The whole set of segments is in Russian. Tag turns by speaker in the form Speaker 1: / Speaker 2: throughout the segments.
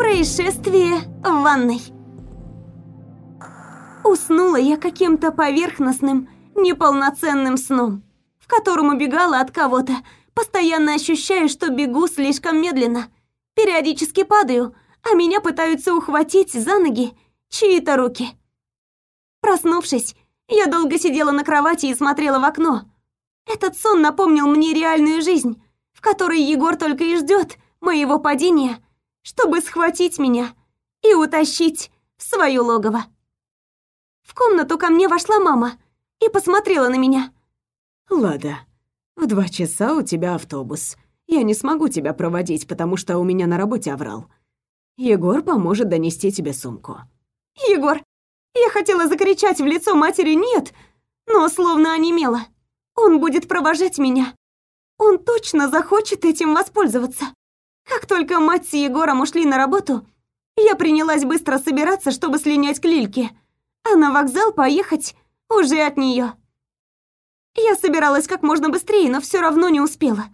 Speaker 1: Происшествие в ванной. Уснула я каким-то поверхностным, неполноценным сном, в котором убегала от кого-то, постоянно ощущая, что бегу слишком медленно. Периодически падаю, а меня пытаются ухватить за ноги чьи-то руки. Проснувшись, я долго сидела на кровати и смотрела в окно. Этот сон напомнил мне реальную жизнь, в которой Егор только и ждет моего падения, чтобы схватить меня и утащить в свое логово. В комнату ко мне вошла мама и посмотрела на меня.
Speaker 2: «Лада, в два часа у тебя автобус. Я не смогу тебя проводить, потому что у меня на работе оврал. Егор поможет донести тебе сумку».
Speaker 1: «Егор!» Я хотела закричать в лицо матери «нет», но словно онемела. Он будет провожать меня. Он точно захочет этим воспользоваться. Как только мать с Егором ушли на работу, я принялась быстро собираться, чтобы слинять к Лильке, а на вокзал поехать уже от нее. Я собиралась как можно быстрее, но все равно не успела.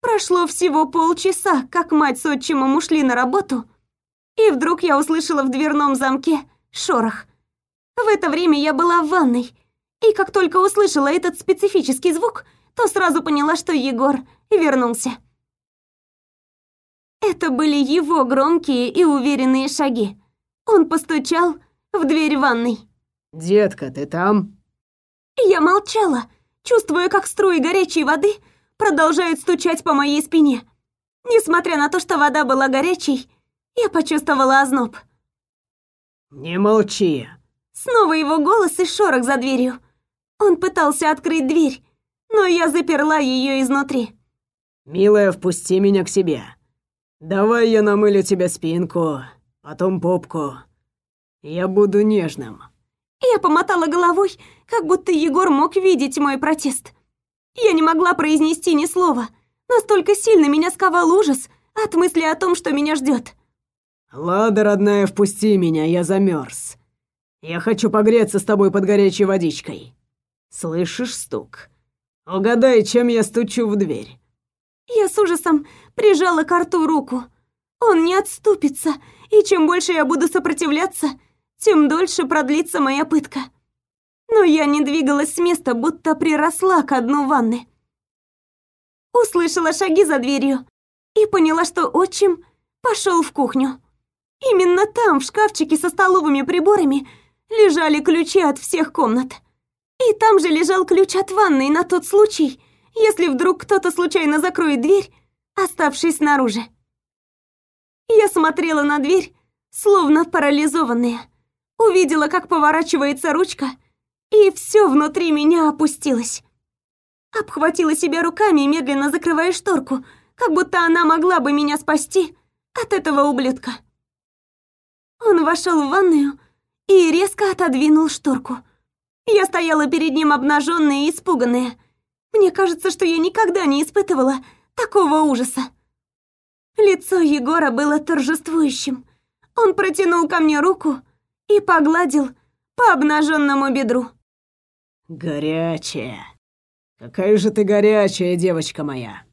Speaker 1: Прошло всего полчаса, как мать с отчимом ушли на работу, и вдруг я услышала в дверном замке шорох. В это время я была в ванной, и как только услышала этот специфический звук, то сразу поняла, что Егор вернулся. Это были его громкие и уверенные шаги. Он постучал в дверь ванной.
Speaker 2: «Детка, ты там?»
Speaker 1: Я молчала, чувствуя, как струи горячей воды продолжают стучать по моей спине. Несмотря на то, что вода была горячей, я почувствовала озноб.
Speaker 2: «Не молчи!»
Speaker 1: Снова его голос и шорох за дверью. Он пытался открыть дверь, но я заперла ее изнутри.
Speaker 2: «Милая, впусти меня к себе. Давай я намылю тебе спинку, потом попку. Я буду нежным».
Speaker 1: Я помотала головой, как будто Егор мог видеть мой протест. Я не могла произнести ни слова. Настолько сильно меня сковал ужас от мысли о том, что меня ждет.
Speaker 2: «Лада, родная, впусти меня, я замерз. Я хочу погреться с тобой под горячей водичкой. Слышишь стук? Угадай, чем я стучу в дверь».
Speaker 1: Я с ужасом прижала к рту руку. Он не отступится, и чем больше я буду сопротивляться, тем дольше продлится моя пытка. Но я не двигалась с места, будто приросла к дну ванны. Услышала шаги за дверью и поняла, что отчим пошел в кухню. Именно там, в шкафчике со столовыми приборами, лежали ключи от всех комнат. И там же лежал ключ от ванной на тот случай, если вдруг кто-то случайно закроет дверь, оставшись снаружи. Я смотрела на дверь, словно парализованная. Увидела, как поворачивается ручка, и все внутри меня опустилось. Обхватила себя руками, медленно закрывая шторку, как будто она могла бы меня спасти от этого ублюдка. Он вошел в ванную и резко отодвинул шторку. Я стояла перед ним обнаженная и испуганная. Мне кажется, что я никогда не испытывала такого ужаса. Лицо Егора было торжествующим. Он протянул ко мне руку и погладил по обнаженному бедру.
Speaker 2: «Горячая! Какая же ты горячая, девочка моя!»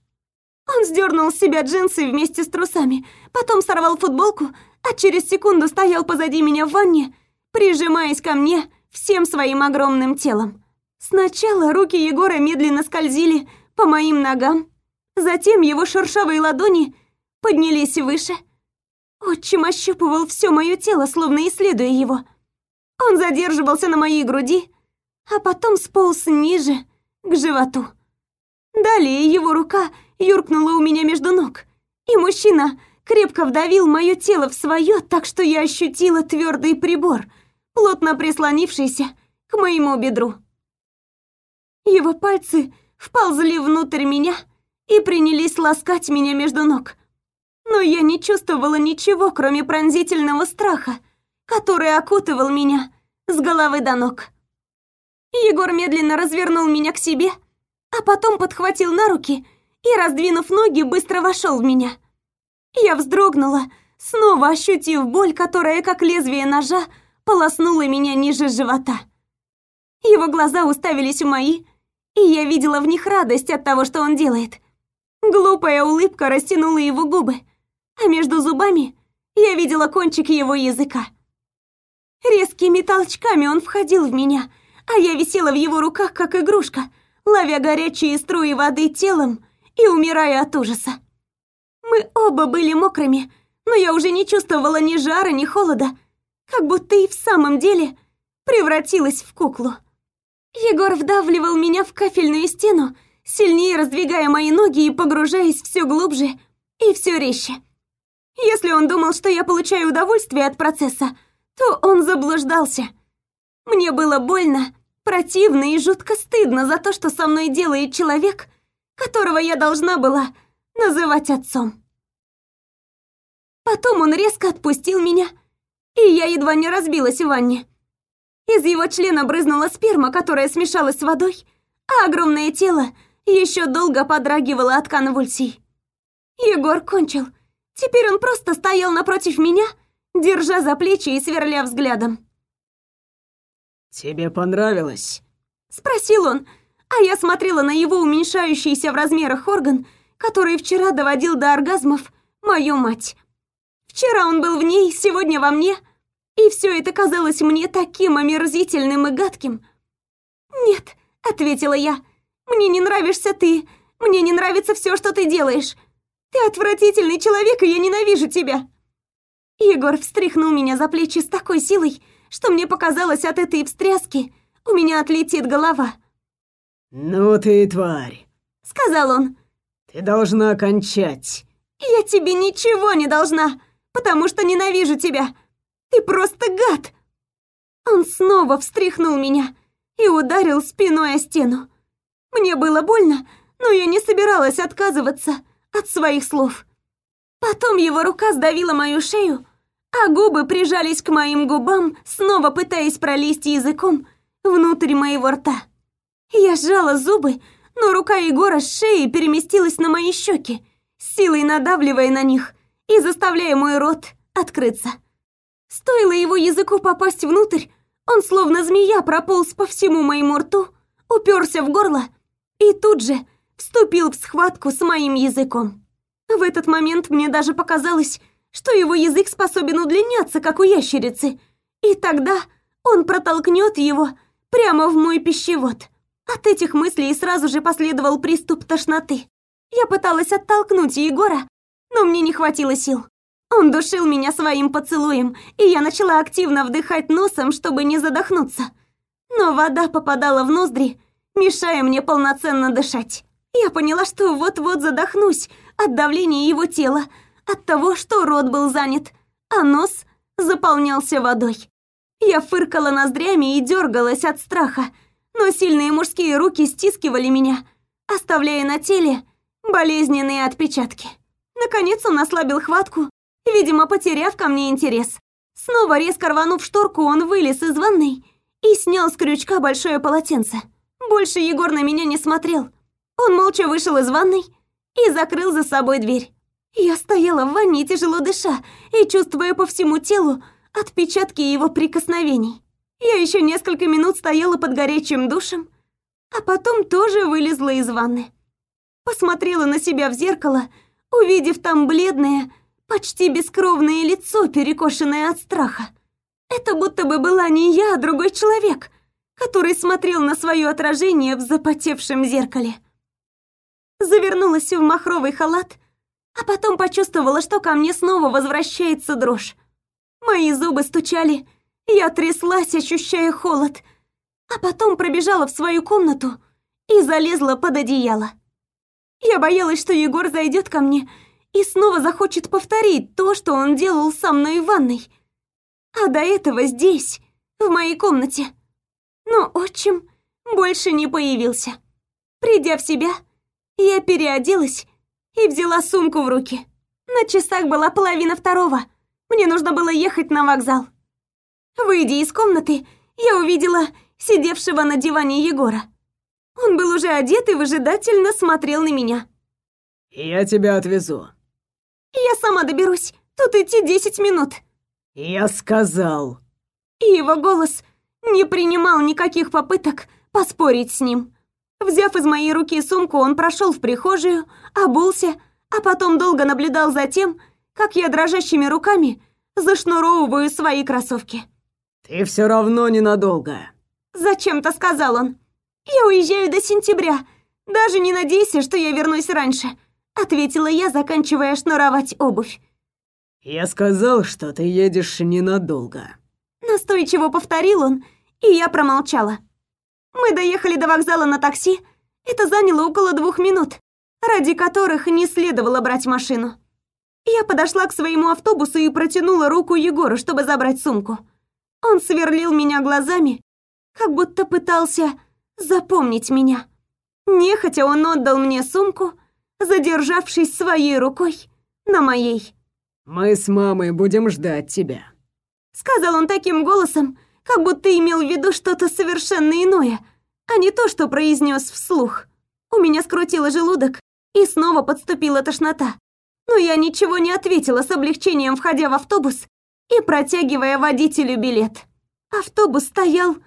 Speaker 1: Он сдернул с себя джинсы вместе с трусами, потом сорвал футболку, а через секунду стоял позади меня в ванне, прижимаясь ко мне всем своим огромным телом. Сначала руки Егора медленно скользили по моим ногам, затем его шершавые ладони поднялись выше. Отчим ощупывал все мое тело, словно исследуя его. Он задерживался на моей груди, а потом сполз ниже, к животу. Далее его рука юркнула у меня между ног, и мужчина крепко вдавил мое тело в свое, так что я ощутила твердый прибор, плотно прислонившийся к моему бедру. Его пальцы вползли внутрь меня и принялись ласкать меня между ног. Но я не чувствовала ничего, кроме пронзительного страха, который окутывал меня с головы до ног. Егор медленно развернул меня к себе, а потом подхватил на руки и, раздвинув ноги, быстро вошел в меня. Я вздрогнула, снова ощутив боль, которая, как лезвие ножа, полоснула меня ниже живота. Его глаза уставились в мои, и я видела в них радость от того, что он делает. Глупая улыбка растянула его губы, а между зубами Я видела кончик его языка. Резкими толчками он входил в меня, а я висела в его руках, как игрушка, ловя горячие струи воды телом и умирая от ужаса. Мы оба были мокрыми, но я уже не чувствовала ни жара, ни холода, как будто и в самом деле превратилась в куклу. Егор вдавливал меня в кафельную стену, сильнее раздвигая мои ноги и погружаясь все глубже и все резче. Если он думал, что я получаю удовольствие от процесса, то он заблуждался. Мне было больно, противно и жутко стыдно за то, что со мной делает человек, которого я должна была называть отцом. Потом он резко отпустил меня, и я едва не разбилась в ванне. Из его члена брызнула сперма, которая смешалась с водой, а огромное тело еще долго подрагивало от конвульсий. Егор кончил. Теперь он просто стоял напротив меня, держа за плечи и сверля взглядом.
Speaker 2: «Тебе понравилось?»
Speaker 1: Спросил он, а я смотрела на его уменьшающийся в размерах орган, который вчера доводил до оргазмов мою мать. Вчера он был в ней, сегодня во мне, и все это казалось мне таким омерзительным и гадким. «Нет», — ответила я, — «мне не нравишься ты, мне не нравится все, что ты делаешь. Ты отвратительный человек, и я ненавижу тебя». Егор встряхнул меня за плечи с такой силой, что мне показалось от этой встряски у меня отлетит голова.
Speaker 2: «Ну ты тварь», —
Speaker 1: сказал он.
Speaker 2: «Ты должна кончать».
Speaker 1: «Я тебе ничего не должна, потому что ненавижу тебя. Ты просто гад!» Он снова встряхнул меня и ударил спиной о стену. Мне было больно, но я не собиралась отказываться от своих слов. Потом его рука сдавила мою шею, а губы прижались к моим губам, снова пытаясь пролезть языком внутрь моего рта. Я сжала зубы, но рука Егора с шеи переместилась на мои щеки, силой надавливая на них и заставляя мой рот открыться. Стоило его языку попасть внутрь, он словно змея прополз по всему моему рту, уперся в горло и тут же вступил в схватку с моим языком. В этот момент мне даже показалось, что его язык способен удлиняться, как у ящерицы, и тогда он протолкнет его прямо в мой пищевод. От этих мыслей сразу же последовал приступ тошноты. Я пыталась оттолкнуть Егора, но мне не хватило сил. Он душил меня своим поцелуем, и я начала активно вдыхать носом, чтобы не задохнуться. Но вода попадала в ноздри, мешая мне полноценно дышать. Я поняла, что вот-вот задохнусь от давления его тела, от того, что рот был занят, а нос заполнялся водой. Я фыркала ноздрями и дергалась от страха, но сильные мужские руки стискивали меня, оставляя на теле болезненные отпечатки. Наконец он ослабил хватку, видимо, потеряв ко мне интерес. Снова резко рванув шторку, он вылез из ванной и снял с крючка большое полотенце. Больше Егор на меня не смотрел. Он молча вышел из ванной и закрыл за собой дверь. Я стояла в ванне, тяжело дыша, и чувствуя по всему телу отпечатки его прикосновений. Я еще несколько минут стояла под горячим душем, а потом тоже вылезла из ванны. Посмотрела на себя в зеркало, увидев там бледное, почти бескровное лицо, перекошенное от страха. Это будто бы была не я, а другой человек, который смотрел на свое отражение в запотевшем зеркале завернулась в махровый халат, а потом почувствовала, что ко мне снова возвращается дрожь. Мои зубы стучали, я тряслась, ощущая холод, а потом пробежала в свою комнату и залезла под одеяло. Я боялась, что Егор зайдет ко мне и снова захочет повторить то, что он делал со мной в ванной. А до этого здесь, в моей комнате. Но отчим больше не появился. Придя в себя, я переоделась и взяла сумку в руки. На часах была половина второго. Мне нужно было ехать на вокзал. Выйдя из комнаты, я увидела сидевшего на диване Егора. Он был уже одет и выжидательно смотрел на меня.
Speaker 2: «Я тебя отвезу».
Speaker 1: «Я сама доберусь. Тут идти десять минут».
Speaker 2: «Я сказал».
Speaker 1: И его голос не принимал никаких попыток поспорить с ним. Взяв из моей руки сумку, он прошел в прихожую, обулся, а потом долго наблюдал за тем, как я дрожащими руками зашнуровываю свои кроссовки.
Speaker 2: «Ты все равно ненадолго», —
Speaker 1: зачем-то сказал он. «Я уезжаю до сентября. Даже не надейся, что я вернусь раньше», — ответила я, заканчивая шнуровать обувь.
Speaker 2: «Я сказал, что ты едешь ненадолго», —
Speaker 1: настойчиво повторил он, и я промолчала. Мы доехали до вокзала на такси. Это заняло около двух минут, ради которых не следовало брать машину. Я подошла к своему автобусу и протянула руку Егору, чтобы забрать сумку. Он сверлил меня глазами, как будто пытался запомнить меня. Нехотя он отдал мне сумку, задержавшись своей рукой на моей.
Speaker 2: «Мы с мамой будем ждать тебя», —
Speaker 1: сказал он таким голосом, как будто имел в виду что-то совершенно иное, а не то, что произнес вслух. У меня скрутило желудок, и снова подступила тошнота. Но я ничего не ответила с облегчением, входя в автобус и протягивая водителю билет. Автобус стоял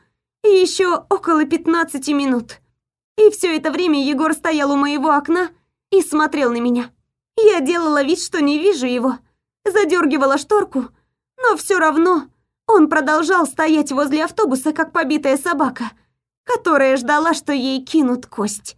Speaker 1: еще около 15 минут. И все это время Егор стоял у моего окна и смотрел на меня. Я делала вид, что не вижу его, задергивала шторку, но все равно он продолжал стоять возле автобуса, как побитая собака, которая ждала, что ей кинут кость.